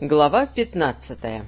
Глава пятнадцатая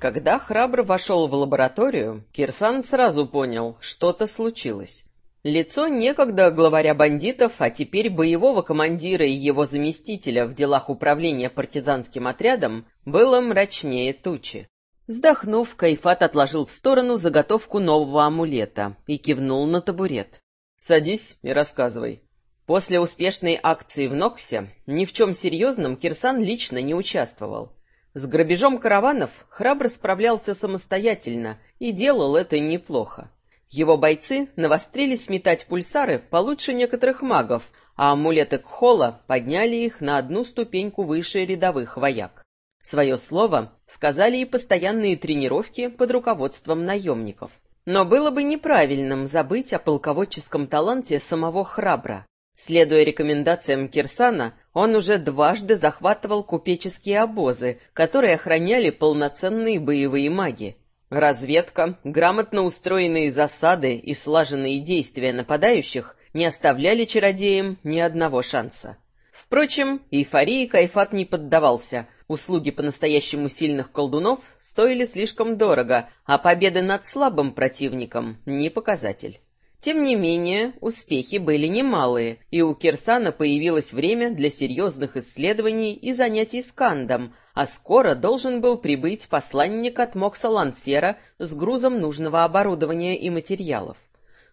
Когда храбр вошел в лабораторию, Кирсан сразу понял, что-то случилось. Лицо некогда главаря бандитов, а теперь боевого командира и его заместителя в делах управления партизанским отрядом, было мрачнее тучи. Вздохнув, Кайфат отложил в сторону заготовку нового амулета и кивнул на табурет. «Садись и рассказывай». После успешной акции в Ноксе ни в чем серьезном Кирсан лично не участвовал. С грабежом караванов храбро справлялся самостоятельно и делал это неплохо. Его бойцы навострились метать пульсары получше некоторых магов, а амулеты Кхола подняли их на одну ступеньку выше рядовых вояк. Свое слово сказали и постоянные тренировки под руководством наемников. Но было бы неправильным забыть о полководческом таланте самого Храбра. Следуя рекомендациям Кирсана, он уже дважды захватывал купеческие обозы, которые охраняли полноценные боевые маги. Разведка, грамотно устроенные засады и слаженные действия нападающих не оставляли чародеям ни одного шанса. Впрочем, эйфории Кайфат не поддавался. Услуги по-настоящему сильных колдунов стоили слишком дорого, а победы над слабым противником — не показатель. Тем не менее, успехи были немалые, и у Кирсана появилось время для серьезных исследований и занятий с Кандом, а скоро должен был прибыть посланник от Мокса Лансера с грузом нужного оборудования и материалов.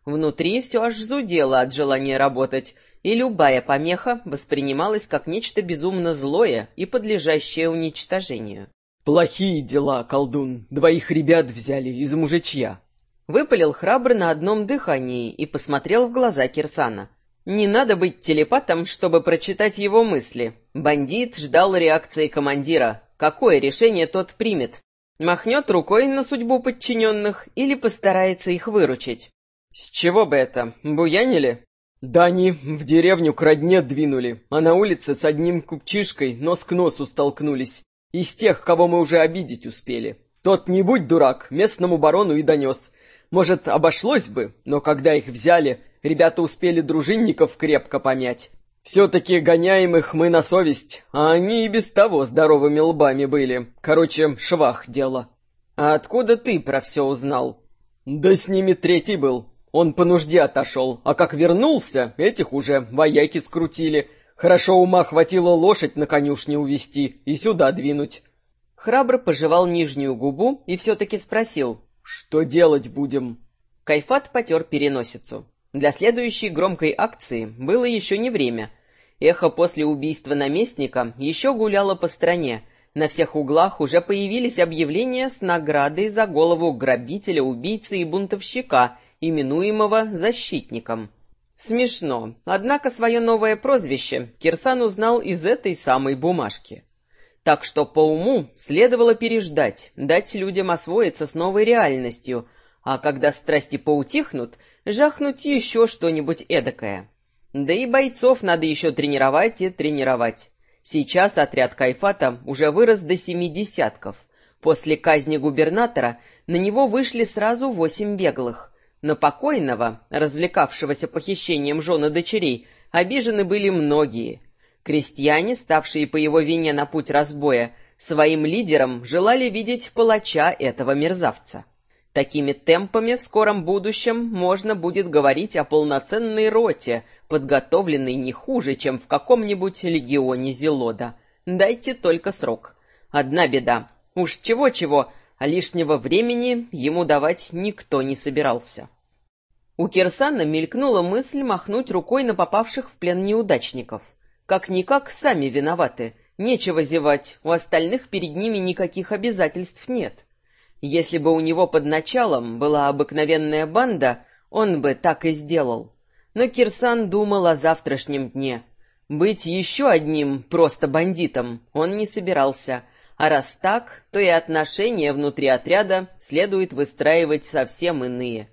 Внутри все аж зудело от желания работать, и любая помеха воспринималась как нечто безумно злое и подлежащее уничтожению. «Плохие дела, колдун. Двоих ребят взяли из мужичья». Выпалил храбр на одном дыхании и посмотрел в глаза Кирсана. Не надо быть телепатом, чтобы прочитать его мысли. Бандит ждал реакции командира. Какое решение тот примет? Махнет рукой на судьбу подчиненных или постарается их выручить? С чего бы это? Буянили? Да они в деревню к родне двинули, а на улице с одним купчишкой нос к носу столкнулись. Из тех, кого мы уже обидеть успели. Тот, не будь дурак, местному барону и донес. Может, обошлось бы, но когда их взяли, ребята успели дружинников крепко помять. Все-таки гоняем их мы на совесть, а они и без того здоровыми лбами были. Короче, швах дело. А откуда ты про все узнал? Да с ними третий был, он по нужде отошел, а как вернулся, этих уже вояки скрутили. Хорошо ума хватило лошадь на конюшне увести и сюда двинуть. Храбро пожевал нижнюю губу и все-таки спросил. «Что делать будем?» Кайфат потер переносицу. Для следующей громкой акции было еще не время. Эхо после убийства наместника еще гуляло по стране. На всех углах уже появились объявления с наградой за голову грабителя, убийцы и бунтовщика — именуемого «защитником». Смешно, однако свое новое прозвище Кирсан узнал из этой самой бумажки. Так что по уму следовало переждать, дать людям освоиться с новой реальностью, а когда страсти поутихнут, жахнуть еще что-нибудь эдакое. Да и бойцов надо еще тренировать и тренировать. Сейчас отряд Кайфата уже вырос до семи десятков. После казни губернатора на него вышли сразу восемь беглых. На покойного, развлекавшегося похищением жены дочерей, обижены были многие. Крестьяне, ставшие по его вине на путь разбоя, своим лидером желали видеть палача этого мерзавца. Такими темпами в скором будущем можно будет говорить о полноценной роте, подготовленной не хуже, чем в каком-нибудь легионе Зелода. Дайте только срок. Одна беда. Уж чего-чего, а лишнего времени ему давать никто не собирался. У Кирсана мелькнула мысль махнуть рукой на попавших в плен неудачников. Как-никак сами виноваты. Нечего зевать, у остальных перед ними никаких обязательств нет. Если бы у него под началом была обыкновенная банда, он бы так и сделал. Но Кирсан думал о завтрашнем дне. Быть еще одним просто бандитом он не собирался — а раз так, то и отношения внутри отряда следует выстраивать совсем иные.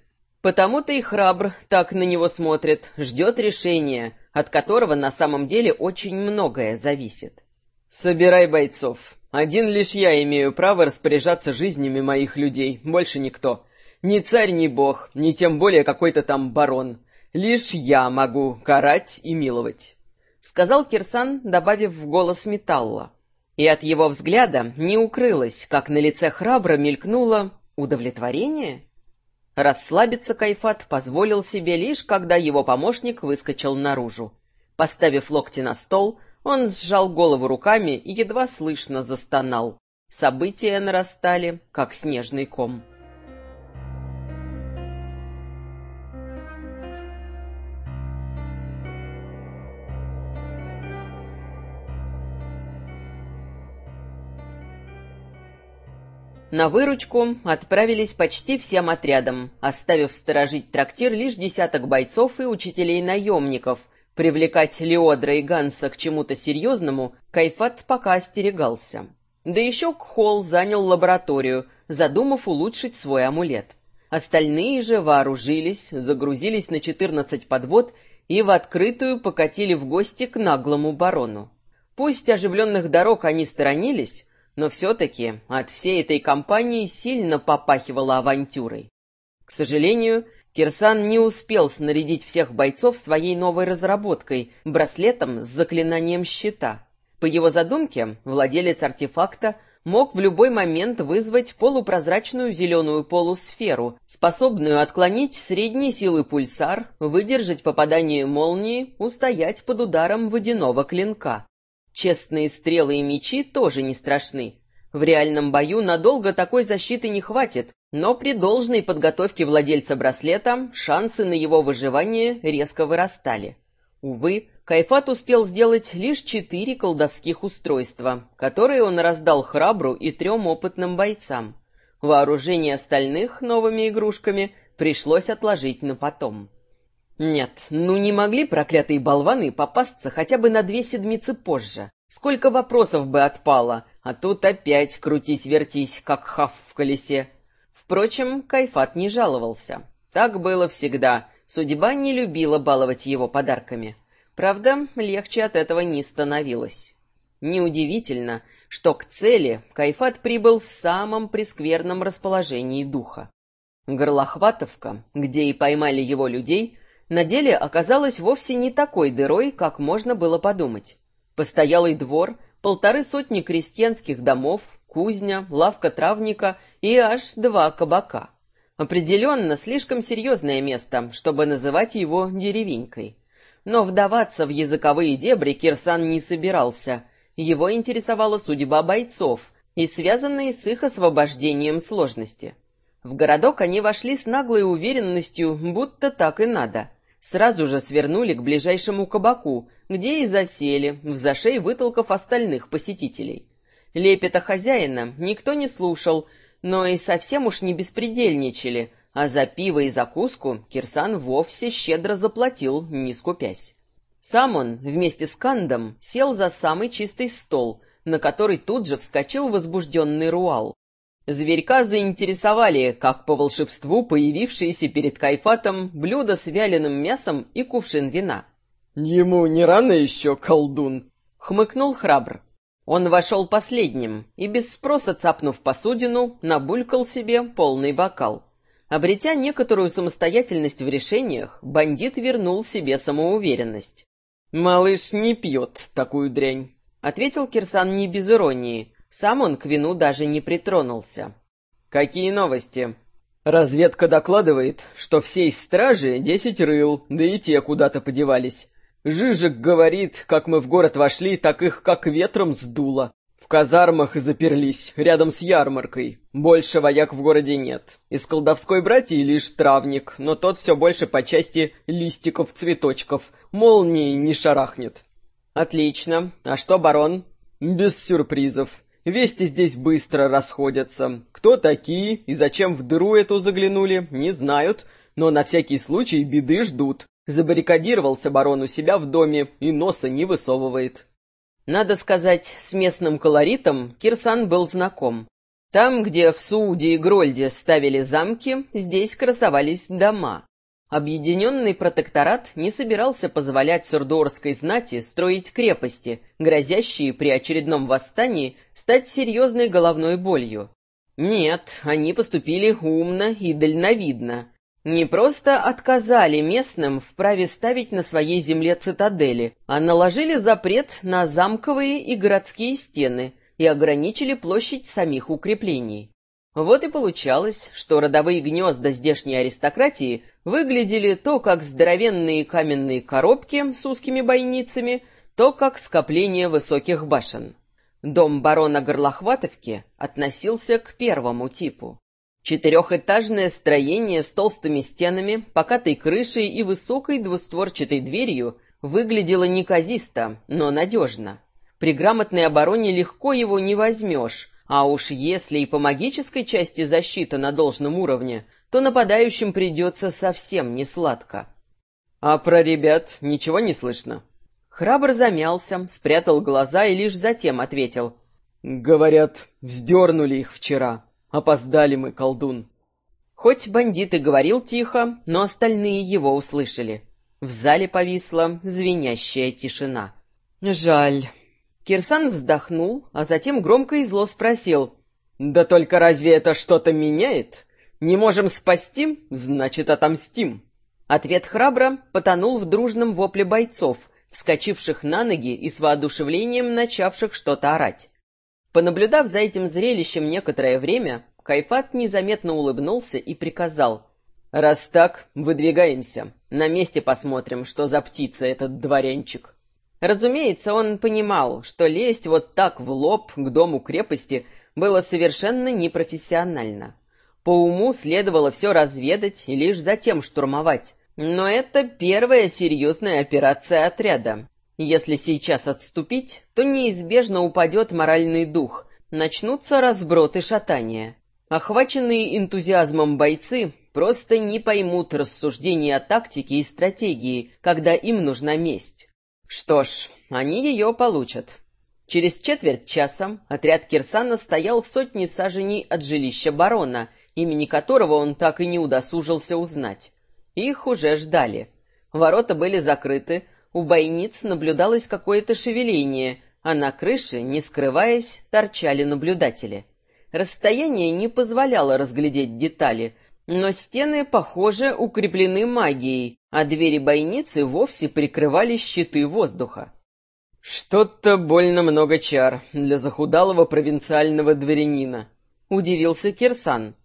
Потому-то и храбр так на него смотрит, ждет решения, от которого на самом деле очень многое зависит. «Собирай бойцов. Один лишь я имею право распоряжаться жизнями моих людей, больше никто. Ни царь, ни бог, ни тем более какой-то там барон. Лишь я могу карать и миловать», — сказал Кирсан, добавив в голос металла. И от его взгляда не укрылось, как на лице храбро мелькнуло удовлетворение. Расслабиться Кайфат позволил себе лишь, когда его помощник выскочил наружу. Поставив локти на стол, он сжал голову руками и едва слышно застонал. События нарастали, как снежный ком. На выручку отправились почти всем отрядом, оставив сторожить трактир лишь десяток бойцов и учителей-наемников. Привлекать Леодра и Ганса к чему-то серьезному Кайфат пока остерегался. Да еще Кхол занял лабораторию, задумав улучшить свой амулет. Остальные же вооружились, загрузились на четырнадцать подвод и в открытую покатили в гости к наглому барону. Пусть оживленных дорог они сторонились, но все-таки от всей этой компании сильно попахивало авантюрой. К сожалению, Кирсан не успел снарядить всех бойцов своей новой разработкой — браслетом с заклинанием щита. По его задумке, владелец артефакта мог в любой момент вызвать полупрозрачную зеленую полусферу, способную отклонить средней силы пульсар, выдержать попадание молнии, устоять под ударом водяного клинка. Честные стрелы и мечи тоже не страшны. В реальном бою надолго такой защиты не хватит, но при должной подготовке владельца браслета шансы на его выживание резко вырастали. Увы, Кайфат успел сделать лишь четыре колдовских устройства, которые он раздал храбру и трем опытным бойцам. Вооружение остальных новыми игрушками пришлось отложить на потом. Нет, ну не могли проклятые болваны попасться хотя бы на две седмицы позже. Сколько вопросов бы отпало, а тут опять крутись-вертись, как хав в колесе. Впрочем, Кайфат не жаловался. Так было всегда. Судьба не любила баловать его подарками. Правда, легче от этого не становилось. Неудивительно, что к цели Кайфат прибыл в самом прескверном расположении духа. Горлохватовка, где и поймали его людей, на деле оказалась вовсе не такой дырой, как можно было подумать. Постоялый двор, полторы сотни крестьянских домов, кузня, лавка травника и аж два кабака. Определенно, слишком серьезное место, чтобы называть его деревенькой. Но вдаваться в языковые дебри Кирсан не собирался. Его интересовала судьба бойцов и связанные с их освобождением сложности. В городок они вошли с наглой уверенностью, будто так и надо. Сразу же свернули к ближайшему кабаку, где и засели, в зашей вытолкав остальных посетителей. Лепета хозяина никто не слушал, но и совсем уж не беспредельничали, а за пиво и закуску Кирсан вовсе щедро заплатил, не скупясь. Сам он вместе с Кандом сел за самый чистый стол, на который тут же вскочил возбужденный Руал. Зверька заинтересовали, как по волшебству появившиеся перед Кайфатом блюдо с вяленым мясом и кувшин вина. «Ему не рано еще, колдун?» — хмыкнул храбр. Он вошел последним и, без спроса цапнув посудину, набулькал себе полный бокал. Обретя некоторую самостоятельность в решениях, бандит вернул себе самоуверенность. «Малыш не пьет такую дрянь», — ответил Кирсан не без иронии, сам он к вину даже не притронулся. «Какие новости?» «Разведка докладывает, что всей стражи десять рыл, да и те куда-то подевались. Жижик говорит, как мы в город вошли, так их как ветром сдуло. В казармах заперлись, рядом с ярмаркой. Больше вояк в городе нет. Из колдовской братьи лишь травник, но тот все больше по части листиков-цветочков. Молнии не шарахнет. Отлично. А что, барон? Без сюрпризов. Вести здесь быстро расходятся. Кто такие и зачем в дыру эту заглянули, не знают, но на всякий случай беды ждут. Забаррикадировался барон у себя в доме и носа не высовывает. Надо сказать, с местным колоритом Кирсан был знаком. Там, где в Сууде и Грольде ставили замки, здесь красовались дома. Объединенный протекторат не собирался позволять сурдорской знати строить крепости, грозящие при очередном восстании стать серьезной головной болью. Нет, они поступили умно и дальновидно. Не просто отказали местным в праве ставить на своей земле цитадели, а наложили запрет на замковые и городские стены и ограничили площадь самих укреплений. Вот и получалось, что родовые гнезда здешней аристократии выглядели то как здоровенные каменные коробки с узкими бойницами, то как скопление высоких башен. Дом барона Горлохватовки относился к первому типу. Четырехэтажное строение с толстыми стенами, покатой крышей и высокой двустворчатой дверью выглядело неказисто, но надежно. При грамотной обороне легко его не возьмешь, а уж если и по магической части защита на должном уровне, то нападающим придется совсем не сладко. А про ребят ничего не слышно? Храбр замялся, спрятал глаза и лишь затем ответил. Говорят, вздернули их вчера. Опоздали мы, колдун. Хоть бандит и говорил тихо, но остальные его услышали. В зале повисла звенящая тишина. Жаль. Кирсан вздохнул, а затем громко и зло спросил. «Да только разве это что-то меняет? Не можем спасти, значит, отомстим». Ответ храбро потонул в дружном вопле бойцов, вскочивших на ноги и с воодушевлением начавших что-то орать. Понаблюдав за этим зрелищем некоторое время, Кайфат незаметно улыбнулся и приказал. «Раз так, выдвигаемся. На месте посмотрим, что за птица этот дворянчик». Разумеется, он понимал, что лезть вот так в лоб к дому крепости было совершенно непрофессионально. По уму следовало все разведать и лишь затем штурмовать. Но это первая серьезная операция отряда. Если сейчас отступить, то неизбежно упадет моральный дух, начнутся разброты шатания. Охваченные энтузиазмом бойцы просто не поймут рассуждений о тактике и стратегии, когда им нужна месть. Что ж, они ее получат. Через четверть часа отряд Кирсана стоял в сотне саженей от жилища барона, имени которого он так и не удосужился узнать. Их уже ждали. Ворота были закрыты, у бойниц наблюдалось какое-то шевеление, а на крыше, не скрываясь, торчали наблюдатели. Расстояние не позволяло разглядеть детали, но стены, похоже, укреплены магией, а двери бойницы вовсе прикрывали щиты воздуха. «Что-то больно много чар для захудалого провинциального дворянина», — удивился Кирсан.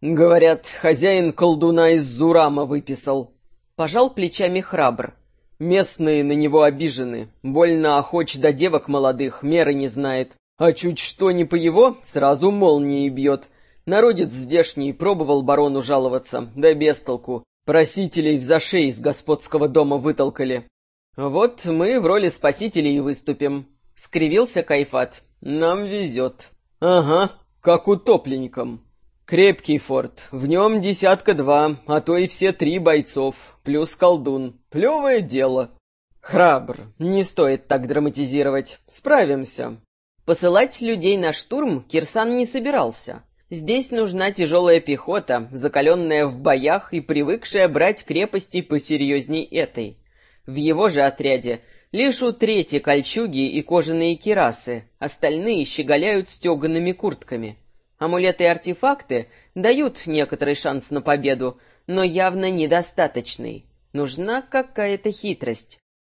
«Говорят, хозяин колдуна из Зурама выписал». Пожал плечами храбр. Местные на него обижены, больно охоч до девок молодых, меры не знает. А чуть что не по его, сразу молнией бьет. Народец здешний пробовал барону жаловаться, да без толку. Просителей в зашей из господского дома вытолкали. Вот мы в роли спасителей и выступим. Скривился Кайфат. Нам везет. Ага, как утопленникам. Крепкий форт, в нем десятка два, а то и все три бойцов, плюс колдун. Плевое дело. Храбр, не стоит так драматизировать, справимся. Посылать людей на штурм Кирсан не собирался. Здесь нужна тяжелая пехота, закаленная в боях и привыкшая брать крепости посерьезней этой. В его же отряде лишь у трети кольчуги и кожаные кирасы, остальные щеголяют стеганными куртками. Амулеты и артефакты дают некоторый шанс на победу, но явно недостаточный. Нужна какая-то хитрость.